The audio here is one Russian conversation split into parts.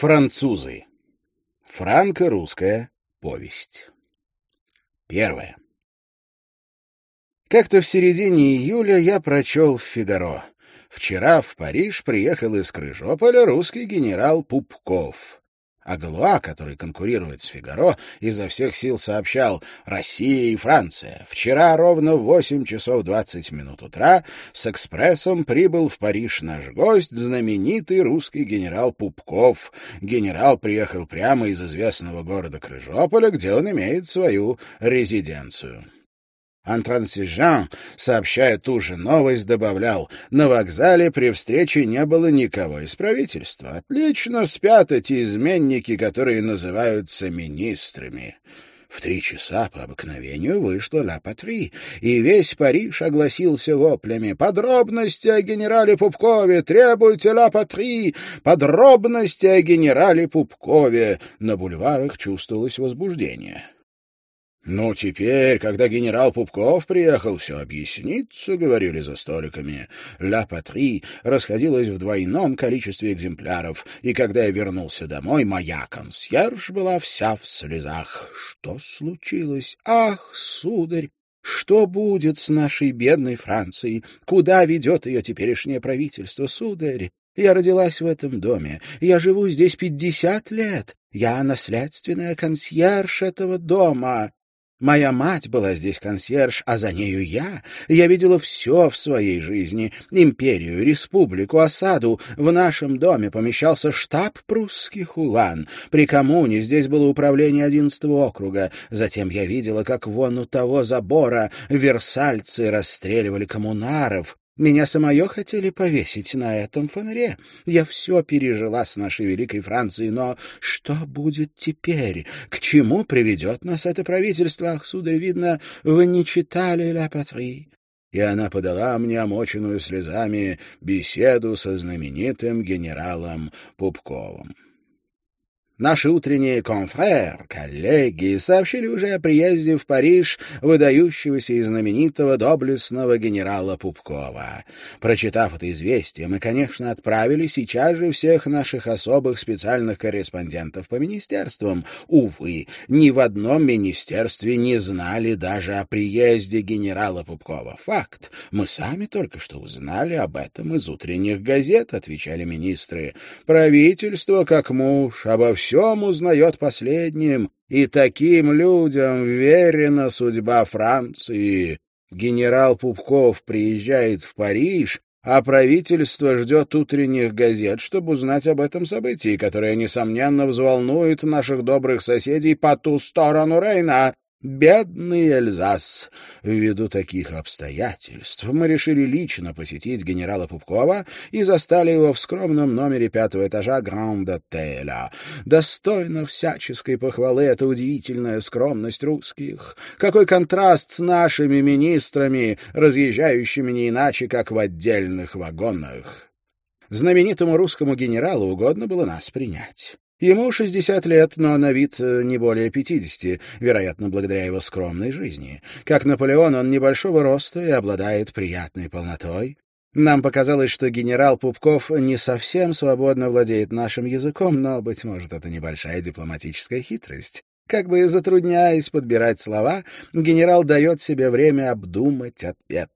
Французы. Франко-русская повесть. Первое. Как-то в середине июля я прочел в «Фигаро». Вчера в Париж приехал из Крыжополя русский генерал Пупков. А Галуа, который конкурирует с «Фигаро», изо всех сил сообщал «Россия и Франция. Вчера ровно в 8 часов 20 минут утра с экспрессом прибыл в Париж наш гость, знаменитый русский генерал Пупков. Генерал приехал прямо из известного города Крыжополя, где он имеет свою резиденцию». Антрансижан, сообщая ту же новость, добавлял, на вокзале при встрече не было никого из правительства. Отлично спят эти изменники, которые называются министрами. В три часа по обыкновению вышла Ла Патри, и весь Париж огласился воплями. «Подробности о генерале Пупкове! Требуйте Ла Патри! Подробности о генерале Пупкове!» На бульварах чувствовалось возбуждение. «Ну, теперь, когда генерал Пупков приехал, все объяснится», — говорили за столиками. «Ля Патри» расходилась в двойном количестве экземпляров, и когда я вернулся домой, моя консьерж была вся в слезах. Что случилось? Ах, сударь! Что будет с нашей бедной Францией? Куда ведет ее теперешнее правительство, сударь? Я родилась в этом доме. Я живу здесь пятьдесят лет. Я наследственная консьерж этого дома. Моя мать была здесь консьерж, а за нею я. Я видела все в своей жизни. Империю, республику, осаду. В нашем доме помещался штаб прусских улан. При коммуне здесь было управление одиннадцатого округа. Затем я видела, как вон у того забора версальцы расстреливали коммунаров. Меня самое хотели повесить на этом фонаре. Я все пережила с нашей великой Францией, но что будет теперь? К чему приведет нас это правительство? Ах, сударь, видно, вы не читали «Ля Патри». И она подала мне омоченную слезами беседу со знаменитым генералом Пупковым. Наши утренние конфрер, коллеги, сообщили уже о приезде в Париж выдающегося и знаменитого доблестного генерала Пупкова. Прочитав это известие, мы, конечно, отправили сейчас же всех наших особых специальных корреспондентов по министерствам. Увы, ни в одном министерстве не знали даже о приезде генерала Пупкова. Факт. Мы сами только что узнали об этом из утренних газет, отвечали министры. Правительство, как муж, обо всем всем узнает последним, и таким людям верена судьба Франции. Генерал Пупков приезжает в Париж, а правительство ждет утренних газет, чтобы узнать об этом событии, которое, несомненно, взволнует наших добрых соседей по ту сторону Рейна. Бедный Эльзас! Ввиду таких обстоятельств мы решили лично посетить генерала Пупкова и застали его в скромном номере пятого этажа Гранд-отеля. Достойно всяческой похвалы эта удивительная скромность русских. Какой контраст с нашими министрами, разъезжающими не иначе, как в отдельных вагонах! Знаменитому русскому генералу угодно было нас принять. Ему 60 лет, но на вид э, не более 50, вероятно, благодаря его скромной жизни. Как Наполеон, он небольшого роста и обладает приятной полнотой. Нам показалось, что генерал Пупков не совсем свободно владеет нашим языком, но, быть может, это небольшая дипломатическая хитрость. Как бы затрудняясь подбирать слова, генерал дает себе время обдумать ответ.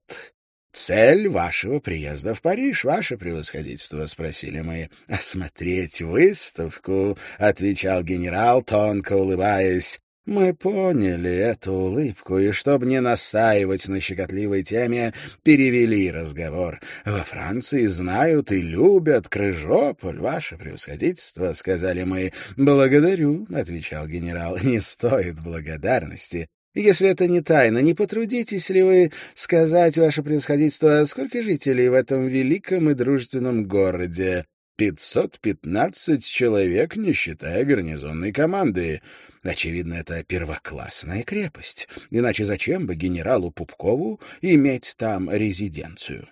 «Цель вашего приезда в Париж, ваше превосходительство?» — спросили мы. «Осмотреть выставку», — отвечал генерал, тонко улыбаясь. Мы поняли эту улыбку, и, чтобы не настаивать на щекотливой теме, перевели разговор. «Во Франции знают и любят Крыжополь, ваше превосходительство», — сказали мы. «Благодарю», — отвечал генерал, — «не стоит благодарности. Если это не тайна, не потрудитесь ли вы сказать, ваше превосходительство, сколько жителей в этом великом и дружественном городе? Пятьсот пятнадцать человек, не считая гарнизонной команды. Очевидно, это первоклассная крепость. Иначе зачем бы генералу Пупкову иметь там резиденцию?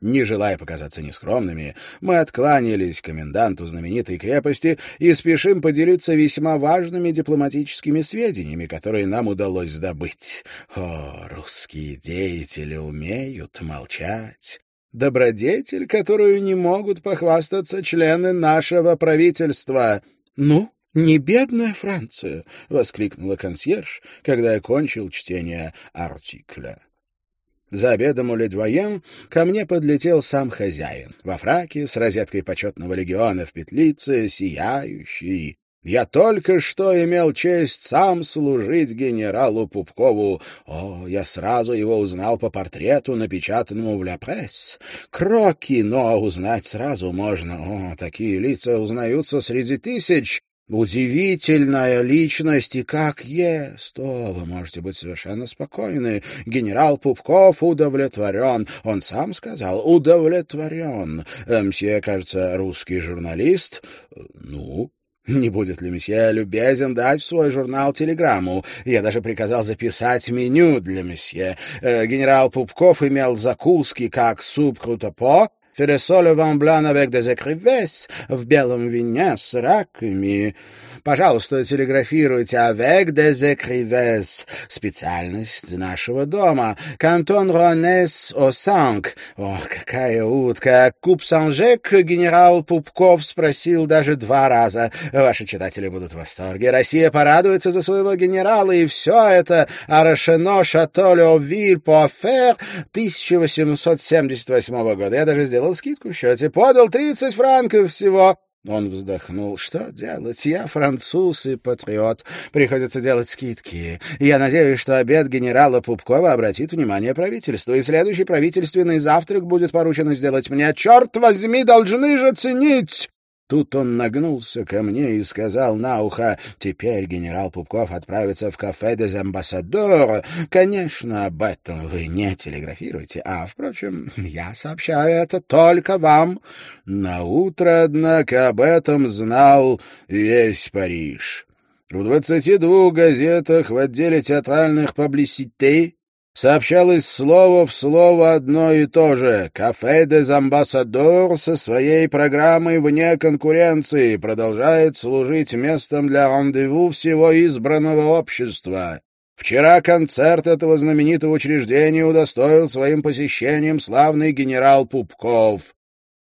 Не желая показаться нескромными, мы откланялись коменданту знаменитой крепости и спешим поделиться весьма важными дипломатическими сведениями, которые нам удалось добыть. О, русские деятели умеют молчать. добродетель, которую не могут похвастаться члены нашего правительства. Ну, не бедная Франция, воскликнула консьерж, когда я кончил чтение артикля. За обедом у Ледвоен ко мне подлетел сам хозяин, во фраке с розеткой почетного легиона в петлице, сияющий. Я только что имел честь сам служить генералу Пупкову. О, я сразу его узнал по портрету, напечатанному в «Ля Пресс». Кроки, но узнать сразу можно. О, такие лица узнаются среди тысяч. Удивительная личность и как ест. О, вы можете быть совершенно спокойны. Генерал Пупков удовлетворен. Он сам сказал, удовлетворен. Э, мсье, кажется, русский журналист. Ну, не будет ли месье любезен дать в свой журнал телеграмму? Я даже приказал записать меню для месье. Э, генерал Пупков имел закуски, как суп крутопо, фересоле вамблан avec des écrivesses, в белом вине с раками. Пожалуйста, телеграфируйте «Avec des écrivesses» — специальность нашего дома. «Кантон Ронес о Санк». О, какая утка! Куб Санжек генерал Пупков спросил даже два раза. Ваши читатели будут в восторге. Россия порадуется за своего генерала, и все это Арашено Шато Леовиль Пуафер 1878 года. Я даже сделал скидку в счете. Подал 30 франков всего. Он вздохнул. «Что делать? Я француз и патриот. Приходится делать скидки. Я надеюсь, что обед генерала Пупкова обратит внимание правительства, и следующий правительственный завтрак будет поручено сделать мне. Черт возьми, должны же ценить!» Тут он нагнулся ко мне и сказал на ухо, «Теперь генерал Пупков отправится в кафе des Ambassadeurs. Конечно, об этом вы не телеграфируете, а, впрочем, я сообщаю это только вам». На утро, однако, об этом знал весь Париж. В двадцати двух газетах в отделе театральных паблиситей сообщалось слово в слово одно и то же. «Кафе des Ambassadors со своей программой вне конкуренции продолжает служить местом для рандеву всего избранного общества». Вчера концерт этого знаменитого учреждения удостоил своим посещением славный генерал Пупков.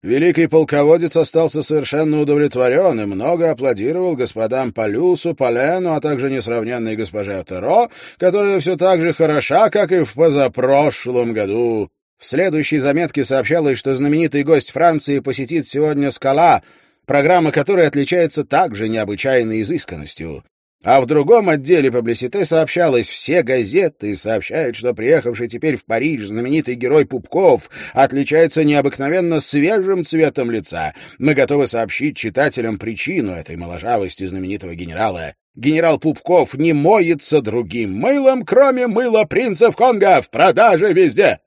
Великий полководец остался совершенно удовлетворен и много аплодировал господам Полюсу, Полену, а также несравненной госпоже Атеро, которая все так же хороша, как и в позапрошлом году. В следующей заметке сообщалось, что знаменитый гость Франции посетит сегодня «Скала», программа которой отличается также необычайной изысканностью. А в другом отделе публисите сообщалось, все газеты сообщают, что приехавший теперь в Париж знаменитый герой Пупков отличается необыкновенно свежим цветом лица. Мы готовы сообщить читателям причину этой моложавости знаменитого генерала. Генерал Пупков не моется другим мылом, кроме мыла принцев Конго, в продаже везде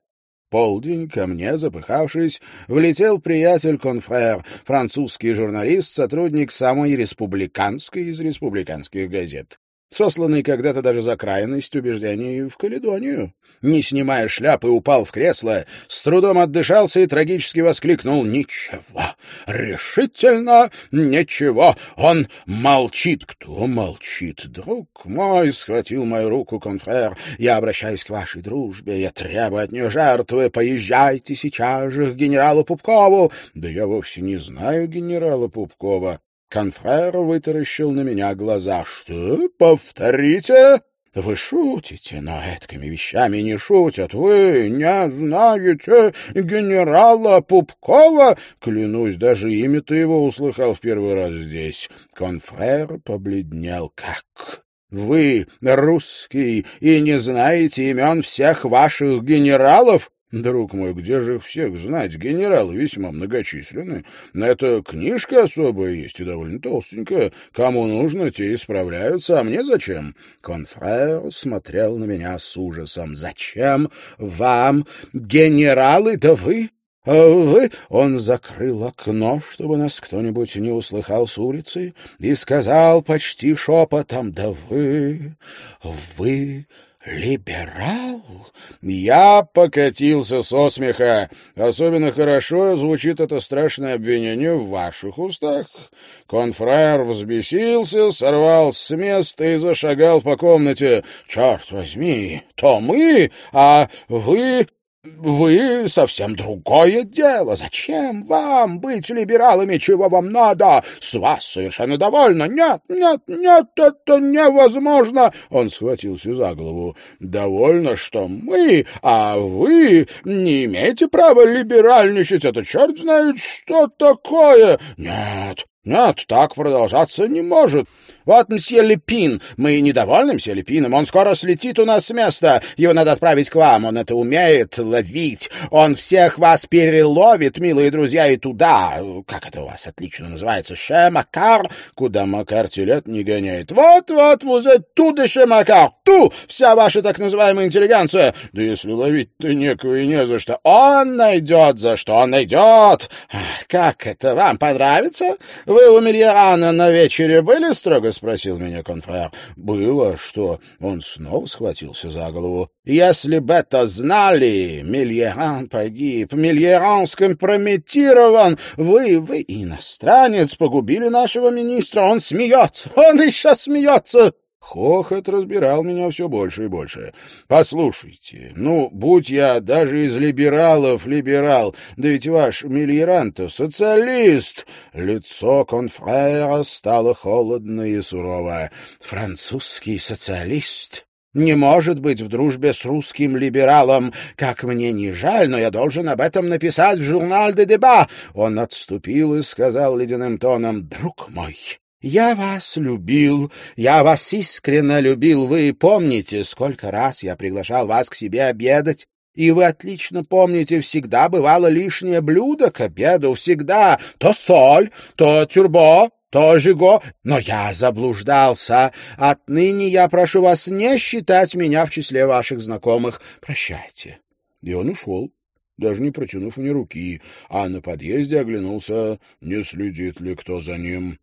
полдень ко мне, запыхавшись, влетел приятель-конфрер, французский журналист, сотрудник самой республиканской из республиканских газет сосланный когда-то даже за крайность убеждений в Каледонию. Не снимая шляпы, упал в кресло, с трудом отдышался и трагически воскликнул «Ничего! Решительно ничего! Он молчит!» «Кто молчит?» «Друг мой!» — схватил мою руку конфрер. «Я обращаюсь к вашей дружбе, я требую от нее жертвы. Поезжайте сейчас же к генералу Пупкову!» «Да я вовсе не знаю генерала Пупкова». Конфрер вытаращил на меня глаза. «Что? Повторите?» «Вы шутите, но эткими вещами не шутят. Вы не знаете генерала Пупкова?» Клянусь, даже имя-то его услыхал в первый раз здесь. Конфрер побледнел. «Как? Вы русский и не знаете имен всех ваших генералов?» Друг мой, где же их всех знать? Генералы весьма многочисленны. Это книжка особая есть и довольно толстенькая. Кому нужно, те исправляются, а мне зачем? Конфрер смотрел на меня с ужасом. Зачем вам генералы? Да вы... А вы... Он закрыл окно, чтобы нас кто-нибудь не услыхал с улицы, и сказал почти шепотом, «Да вы... вы «Либерал?» Я покатился со смеха. Особенно хорошо звучит это страшное обвинение в ваших устах. Конфрер взбесился, сорвал с места и зашагал по комнате. «Черт возьми, то мы, а вы вы совсем другое дело. Зачем вам быть либералами? Чего вам надо? С вас совершенно довольно. Нет, нет, нет, это невозможно. Он схватился за голову. Довольно, что мы, а вы не имеете права либеральничать. Это черт знает, что такое. Нет, нет, так продолжаться не может. Вот мсье Лепин. Мы недовольны мсье Лепином. Он скоро слетит у нас с места. Его надо отправить к вам. Он это умеет ловить. Он всех вас переловит, милые друзья, и туда. Как это у вас отлично называется? Шемакар, куда Макар телет не гоняет. Вот-вот, вот оттуда Шемакар. Ту! Вся ваша так называемая интеллигенция. Да если ловить-то некого и не за что. Он найдет за что. Он найдет. Как это вам понравится? Вы у Мильярана на вечере были строго спросил меня конфрер. Было, что он снова схватился за голову. Если бы это знали, Мильеран погиб, Мильеран скомпрометирован. Вы, вы, иностранец, погубили нашего министра. Он смеется, он еще смеется. Хохот разбирал меня все больше и больше. «Послушайте, ну, будь я даже из либералов либерал, да ведь ваш Мильеранто социалист!» Лицо конфрера стало холодно и сурово. «Французский социалист?» не может быть в дружбе с русским либералом. Как мне не жаль, но я должен об этом написать в журнал «Де Деба». Он отступил и сказал ледяным тоном, «Друг мой, я вас любил, я вас искренне любил. Вы помните, сколько раз я приглашал вас к себе обедать? И вы отлично помните, всегда бывало лишнее блюдо к обеду, всегда. То соль, то тюрбо, то жиго. Но я заблуждался. Отныне я прошу вас не считать меня в числе ваших знакомых. Прощайте. И он ушел даже не протянув мне руки, а на подъезде оглянулся, не следит ли кто за ним.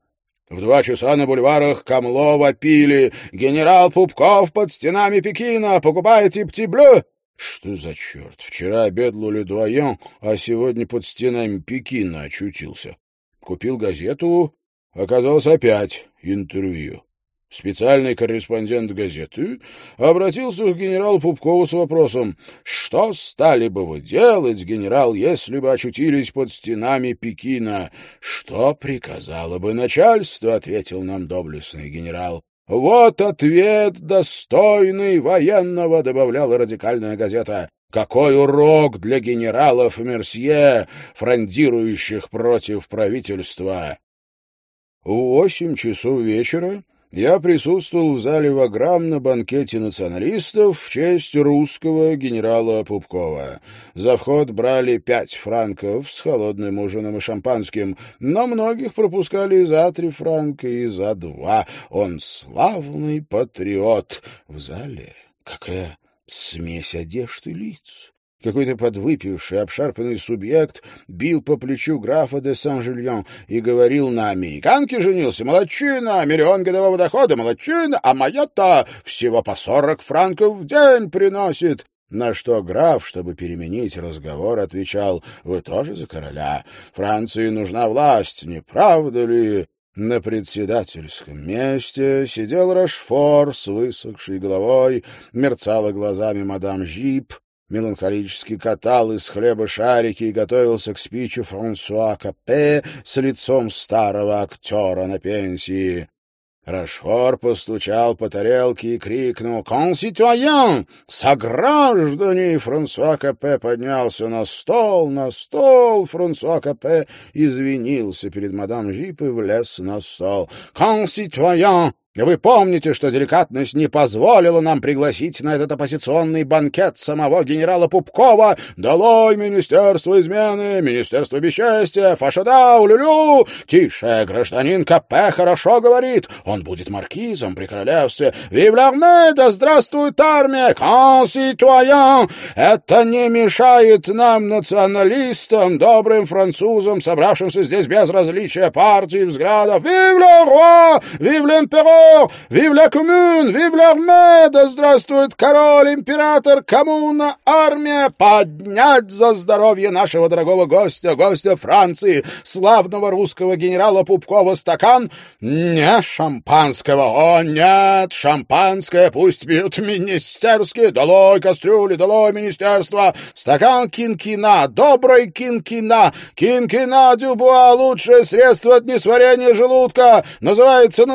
В два часа на бульварах Камлова пили. Генерал Пупков под стенами Пекина. Покупайте птиблю. Что за черт? Вчера обедал Ледуаен, а сегодня под стенами Пекина очутился. Купил газету, оказалось опять интервью. Специальный корреспондент газеты обратился к генералу Пупкову с вопросом, что стали бы вы делать, генерал, если бы очутились под стенами Пекина? Что приказало бы начальство, ответил нам доблестный генерал. Вот ответ достойный военного, добавляла радикальная газета. Какой урок для генералов Мерсье, фрондирующих против правительства! В восемь часов вечера я присутствовал в зале Ваграм на банкете националистов в честь русского генерала Пупкова. За вход брали пять франков с холодным ужином и шампанским, но многих пропускали за три франка, и за два. Он славный патриот. В зале какая смесь одежд и лиц. Какой-то подвыпивший, обшарпанный субъект бил по плечу графа де Сан-Жильон и говорил на американке женился. Молодчина, миллион годового дохода, молодчина, а моя-то всего по сорок франков в день приносит. На что граф, чтобы переменить разговор, отвечал, «Вы тоже за короля? Франции нужна власть, не правда ли?» На председательском месте сидел Рашфор с высохшей головой, мерцала глазами мадам Жип, меланхолически катал из хлеба шарики и готовился к спичу Франсуа Капе с лицом старого актера на пенсии. Рашфор постучал по тарелке и крикнул «Конситуян! Сограждане!» Франсуа Капе поднялся на стол, на стол. Франсуа Капе извинился перед мадам Жип и влез на стол. «Конситуян!» Вы помните, что деликатность не позволила нам пригласить на этот оппозиционный банкет самого генерала Пупкова? Долой Министерство измены, Министерство бесчестия, фашада, улюлю! Тише, гражданин КП хорошо говорит. Он будет маркизом при королевстве. Вивлярне, да здравствует армия! Конситуян! Это не мешает нам, националистам, добрым французам, собравшимся здесь без различия партий взглядов. Вив ле рoi! Вив Ура! Вив ля коммун! Вив l'armée! Да здравствует король, император, коммуна, армия! Поднять за здоровье нашего дорогого гостя, гостя Франции, славного русского генерала Пупкова стакан? Не шампанского! О, нет! Шампанское пусть пьют министерские! Долой кастрюли, долой министерство! Стакан кинкина, добрый кинкина! Кинкина Дюбуа — лучшее средство от несварения желудка! Называется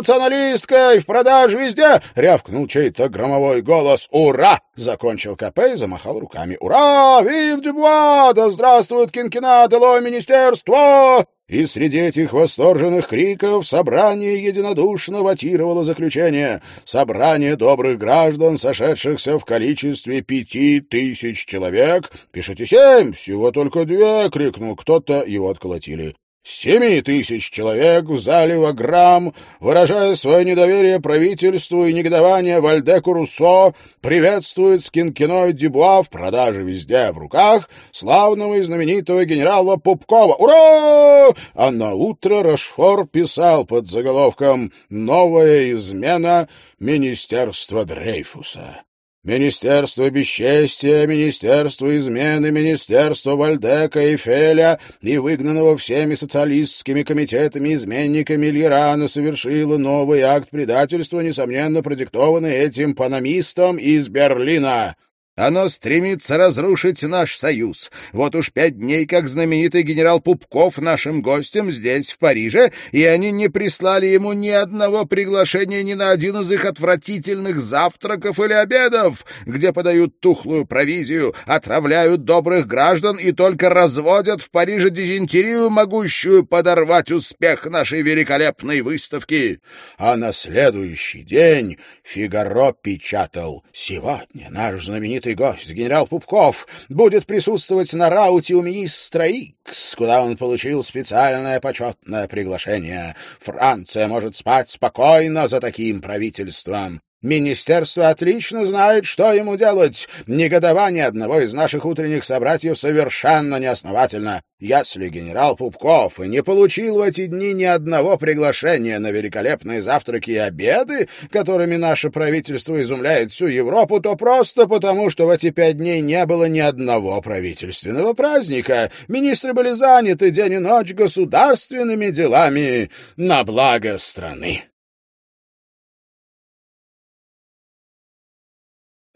националисткой, в продаже везде! Рявкнул чей-то громовой голос. «Ура!» — закончил Капе и замахал руками. «Ура! Вив Дюбуа! Да здравствует Кинкина! Долой министерство!» И среди этих восторженных криков собрание единодушно ватировало заключение. Собрание добрых граждан, сошедшихся в количестве пяти тысяч человек. «Пишите семь! Всего только две!» — крикнул кто-то, его отколотили. Семи тысяч человек в зале Ваграм, выражая свое недоверие правительству и негодование Вальдеку Руссо, приветствует Скинкиной Дебуа в продаже везде в руках славного и знаменитого генерала Пупкова. Ура! А на утро Рашфор писал под заголовком «Новая измена Министерства Дрейфуса». Министерство бесчестия, Министерство измены, Министерство Вальдека и Феля и выгнанного всеми социалистскими комитетами изменника Мильерана совершило новый акт предательства, несомненно продиктованный этим панамистом из Берлина. Оно стремится разрушить наш союз. Вот уж пять дней, как знаменитый генерал Пупков нашим гостем здесь, в Париже, и они не прислали ему ни одного приглашения ни на один из их отвратительных завтраков или обедов, где подают тухлую провизию, отравляют добрых граждан и только разводят в Париже дизентерию, могущую подорвать успех нашей великолепной выставки. А на следующий день Фигаро печатал «Сегодня наш знаменитый знаменитый гость, генерал Пупков, будет присутствовать на рауте у министра Икс, куда он получил специальное почетное приглашение. Франция может спать спокойно за таким правительством. Министерство отлично знает, что ему делать. Негодование одного из наших утренних собратьев совершенно неосновательно. Если генерал Пупков и не получил в эти дни ни одного приглашения на великолепные завтраки и обеды, которыми наше правительство изумляет всю Европу, то просто потому, что в эти пять дней не было ни одного правительственного праздника. Министры были заняты день и ночь государственными делами на благо страны.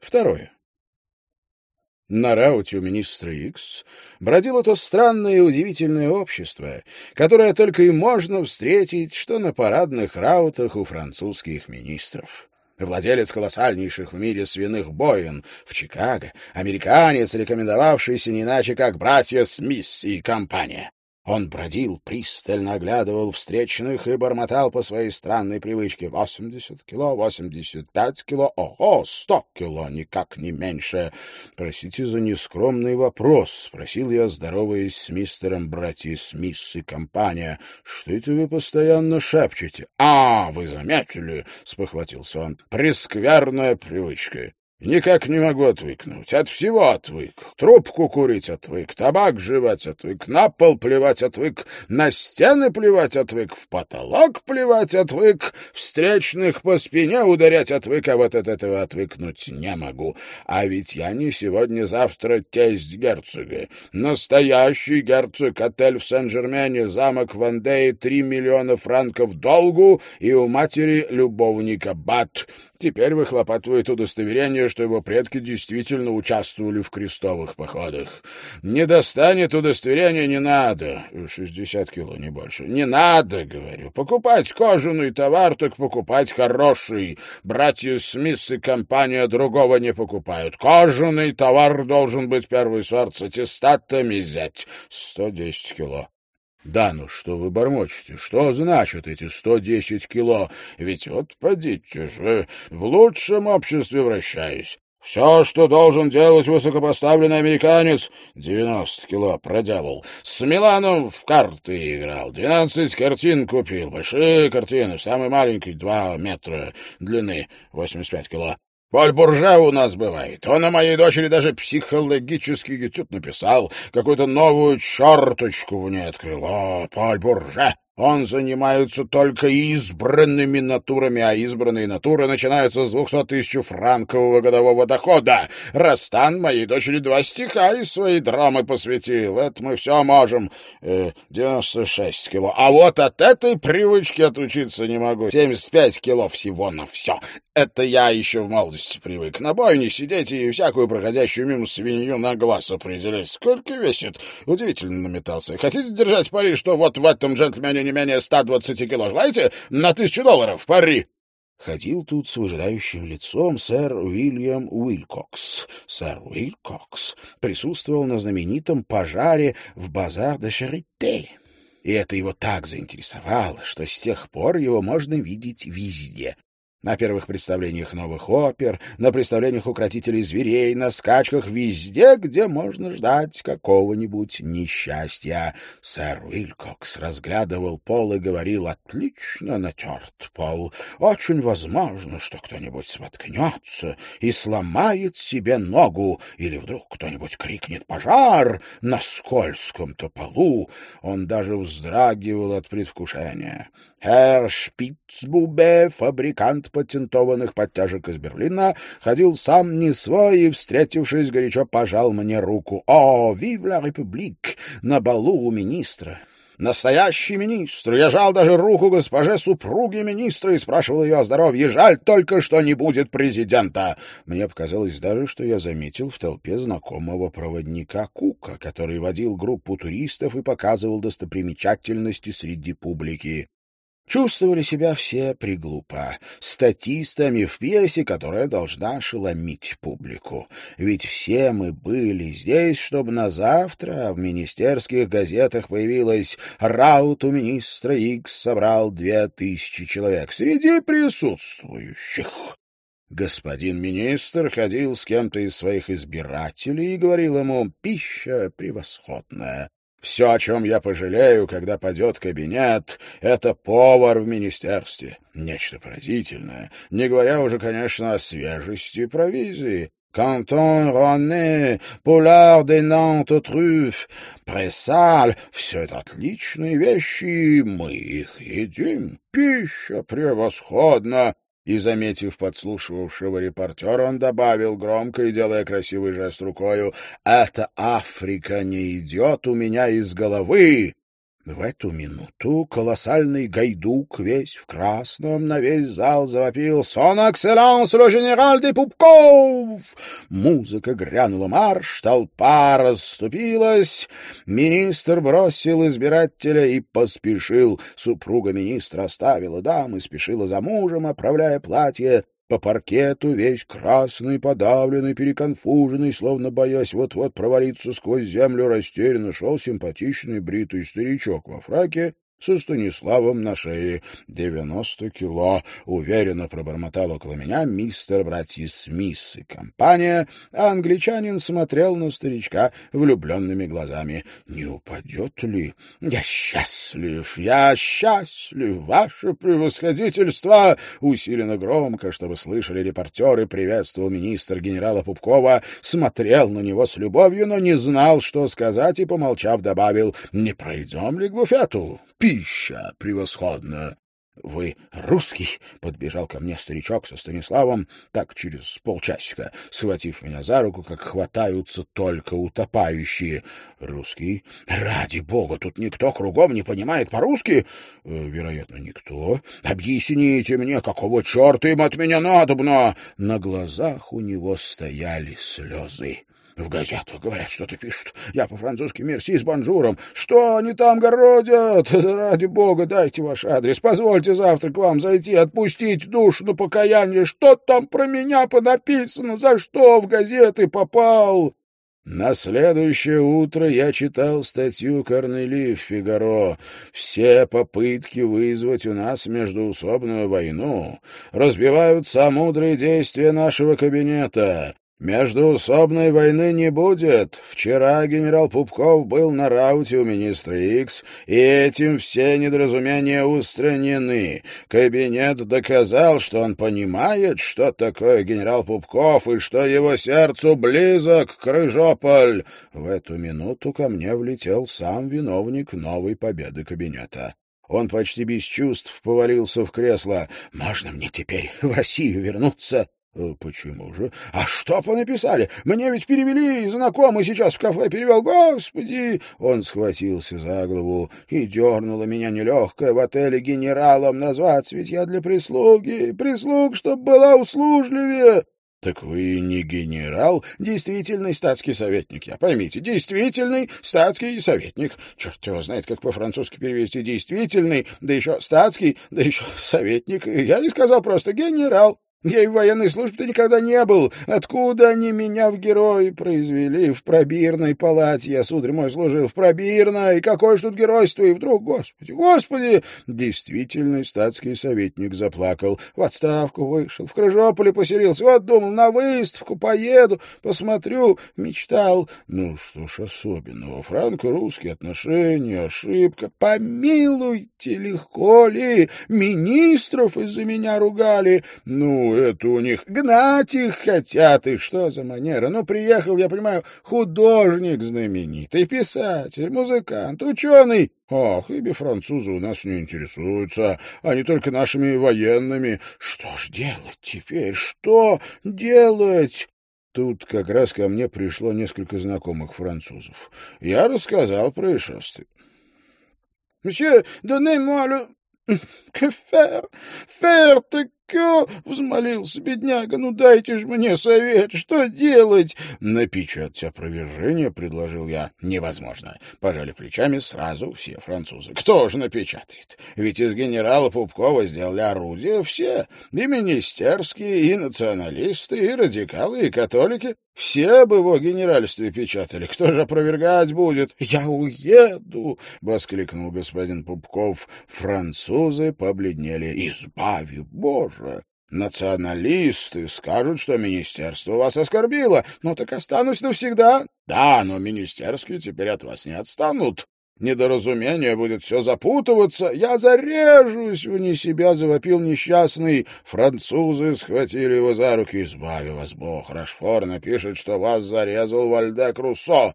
Второе. На рауте у министра Икс бродило то странное и удивительное общество, которое только и можно встретить, что на парадных раутах у французских министров. Владелец колоссальнейших в мире свиных боин в Чикаго, американец, рекомендовавшийся не иначе как братья Смис и компания. Он бродил, пристально оглядывал встречных и бормотал по своей странной привычке. «Восемьдесят кило, восемьдесят пять кило, ого, сто кило, никак не меньше!» «Простите за нескромный вопрос», — спросил я, здороваясь с мистером братья Смис и компания. «Что это вы постоянно шепчете?» «А, вы заметили?» — спохватился он. «Прескверная привычка. Никак не могу отвыкнуть. От всего отвык. Трубку курить отвык, табак жевать отвык, на пол плевать отвык, на стены плевать отвык, в потолок плевать отвык, встречных по спине ударять отвык, а вот от этого отвыкнуть не могу. А ведь я не сегодня-завтра тесть герцога. Настоящий герцог, отель в Сен-Жермене, замок в Андее, три миллиона франков долгу и у матери любовника Бат. Теперь выхлопатывает удостоверение, что его предки действительно участвовали в крестовых походах. Не достанет удостоверения, не надо. Шестьдесят кило, не больше. Не надо, говорю. Покупать кожаный товар, так покупать хороший. Братья Смис и компания другого не покупают. Кожаный товар должен быть первый сорт с аттестатами взять. Сто десять кило. Да ну что вы бормочете? Что значат эти сто десять кило? Ведь вот подите же, в лучшем обществе вращаюсь. Все, что должен делать высокопоставленный американец, девяносто кило проделал. С Миланом в карты играл, двенадцать картин купил, большие картины, самый маленький два метра длины, восемьдесят пять кило. Поль Буржа у нас бывает. Он о моей дочери даже психологический этюд написал. Какую-то новую черточку в ней открыл. О, Поль Буржа! Он занимается только избранными натурами, а избранные натуры начинаются с двухсот тысяч франкового годового дохода. Растан моей дочери два стиха из своей драмы посвятил. Это мы все можем. Э, девяносто шесть кило. А вот от этой привычки отучиться не могу. Семьдесят пять кило всего на все. Это я еще в молодости привык. На бойне сидеть и всякую проходящую мимо свинью на глаз определять. Сколько весит? Удивительно наметался. Хотите держать пари, что вот в этом джентльмене не менее 120 кило. Желаете? На тысячу долларов. Пари. Ходил тут с выжидающим лицом сэр Уильям Уилкокс. Сэр Уилкокс присутствовал на знаменитом пожаре в базар де Шарите. И это его так заинтересовало, что с тех пор его можно видеть везде на первых представлениях новых опер, на представлениях укротителей зверей, на скачках везде, где можно ждать какого-нибудь несчастья. Сэр Уилкокс разглядывал пол и говорил, «Отлично натерт пол. Очень возможно, что кто-нибудь споткнется и сломает себе ногу, или вдруг кто-нибудь крикнет «Пожар!» на скользком-то полу». Он даже вздрагивал от предвкушения. Herr Шпицбубе, фабрикант патентованных подтяжек из Берлина, ходил сам не свой и, встретившись, горячо пожал мне руку. «О, вив ла републик!» на балу у министра. Настоящий министр. Я жал даже руку госпоже супруге министра и спрашивал ее о здоровье. Жаль только, что не будет президента. Мне показалось даже, что я заметил в толпе знакомого проводника Кука, который водил группу туристов и показывал достопримечательности среди публики. Чувствовали себя все приглупо, статистами в пьесе, которая должна ошеломить публику. Ведь все мы были здесь, чтобы на завтра в министерских газетах появилось «Раут у министра Икс собрал две тысячи человек среди присутствующих». Господин министр ходил с кем-то из своих избирателей и говорил ему «Пища превосходная, все, о чем я пожалею, когда падет кабинет, это повар в министерстве. Нечто поразительное, не говоря уже, конечно, о свежести провизии. Кантон, Роне, Пулар де Нант, Трюф, Прессаль — все это отличные вещи, мы их едим. Пища превосходна и, заметив подслушивавшего репортера, он добавил громко и делая красивый жест рукою, «Эта Африка не идет у меня из головы!» В эту минуту колоссальный гайдук, весь в красном, на весь зал завопил «Сон экселленс, ле генераль де Пупков!» Музыка грянула марш, толпа расступилась. Министр бросил избирателя и поспешил. Супруга министра оставила дам и спешила за мужем, оправляя платье. По паркету весь красный, подавленный, переконфуженный, словно боясь вот-вот провалиться сквозь землю, растерянно шел симпатичный бритый старичок во фраке со Станиславом на шее. «Девяносто кило», — уверенно пробормотал около меня мистер братья Смис и компания, а англичанин смотрел на старичка влюбленными глазами. «Не упадет ли? Я счастлив, я счастлив, ваше превосходительство!» Усиленно громко, чтобы слышали репортеры, приветствовал министр генерала Пупкова, смотрел на него с любовью, но не знал, что сказать, и, помолчав, добавил «Не пройдем ли к буфету?» Пища превосходная. — Вы русский? — подбежал ко мне старичок со Станиславом, так через полчасика, схватив меня за руку, как хватаются только утопающие. — Русский? Ради бога, тут никто кругом не понимает по-русски? Э, — Вероятно, никто. — Объясните мне, какого черта им от меня надобно? На глазах у него стояли слезы. В газетах, говорят, что-то пишут. Я по-французски «Мерси» с «Бонжуром». Что они там городят? Ради бога, дайте ваш адрес. Позвольте завтра к вам зайти, отпустить душу на покаяние. Что там про меня понаписано? За что в газеты попал? На следующее утро я читал статью Корнели в «Фигаро». Все попытки вызвать у нас междуусобную войну разбивают самудрые действия нашего кабинета. Междуусобной войны не будет. Вчера генерал Пупков был на рауте у министра Икс, и этим все недоразумения устранены. Кабинет доказал, что он понимает, что такое генерал Пупков и что его сердцу близок Крыжополь. В эту минуту ко мне влетел сам виновник новой победы кабинета. Он почти без чувств повалился в кресло. «Можно мне теперь в Россию вернуться?» «Э, «Почему же? А что понаписали? Мне ведь перевели, знакомый сейчас в кафе перевел. Господи!» Он схватился за голову и дернуло меня нелегкое в отеле генералом назваться, ведь я для прислуги. Прислуг, чтоб была услужливее. «Так вы не генерал, действительный статский советник, я поймите, действительный статский советник. Черт его знает, как по-французски перевести действительный, да еще статский, да еще советник. Я не сказал просто генерал. Я и в военной службе-то никогда не был. Откуда они меня в герои произвели? В пробирной палате я, сударь мой, служил в пробирной. Какое ж тут геройство? И вдруг, господи, господи! Действительный статский советник заплакал. В отставку вышел, в Крыжополе поселился. Вот думал, на выставку поеду, посмотрю. Мечтал. Ну, что ж особенного? Франко-русские отношения, ошибка. Помилуйте, легко ли? Министров из-за меня ругали. Ну, это у них гнать их хотят. И что за манера? Ну, приехал, я понимаю, художник знаменитый, писатель, музыкант, ученый. Ах, ибо французы у нас не интересуются, они только нашими военными. Что ж делать теперь? Что делать? Тут как раз ко мне пришло несколько знакомых французов. Я рассказал происшествие. «Monsieur, donnez-moi le... Que faire? Так «Ко!» — взмолился бедняга. «Ну дайте же мне совет, что делать?» «Напечатать опровержение», — предложил я. «Невозможно». Пожали плечами сразу все французы. «Кто же напечатает? Ведь из генерала Пупкова сделали орудия все. И министерские, и националисты, и радикалы, и католики. Все об его генеральстве печатали. Кто же опровергать будет? Я уеду, — воскликнул господин Пупков. Французы побледнели. Избави, Боже! Националисты скажут, что министерство вас оскорбило. Ну так останусь навсегда. Да, но министерские теперь от вас не отстанут. Недоразумение будет все запутываться. Я зарежусь, вне себя завопил несчастный. Французы схватили его за руки. Избави вас Бог. Рашфор напишет, что вас зарезал Вальдек Руссо.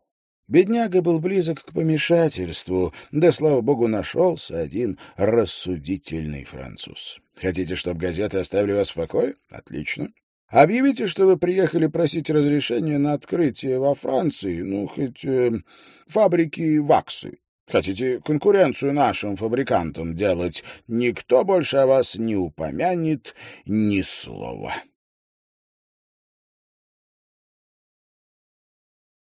Бедняга был близок к помешательству, да, слава богу, нашелся один рассудительный француз. Хотите, чтобы газеты оставили вас в покое? Отлично. Объявите, что вы приехали просить разрешения на открытие во Франции, ну, хоть э, фабрики ваксы. Хотите конкуренцию нашим фабрикантам делать, никто больше о вас не упомянет ни слова.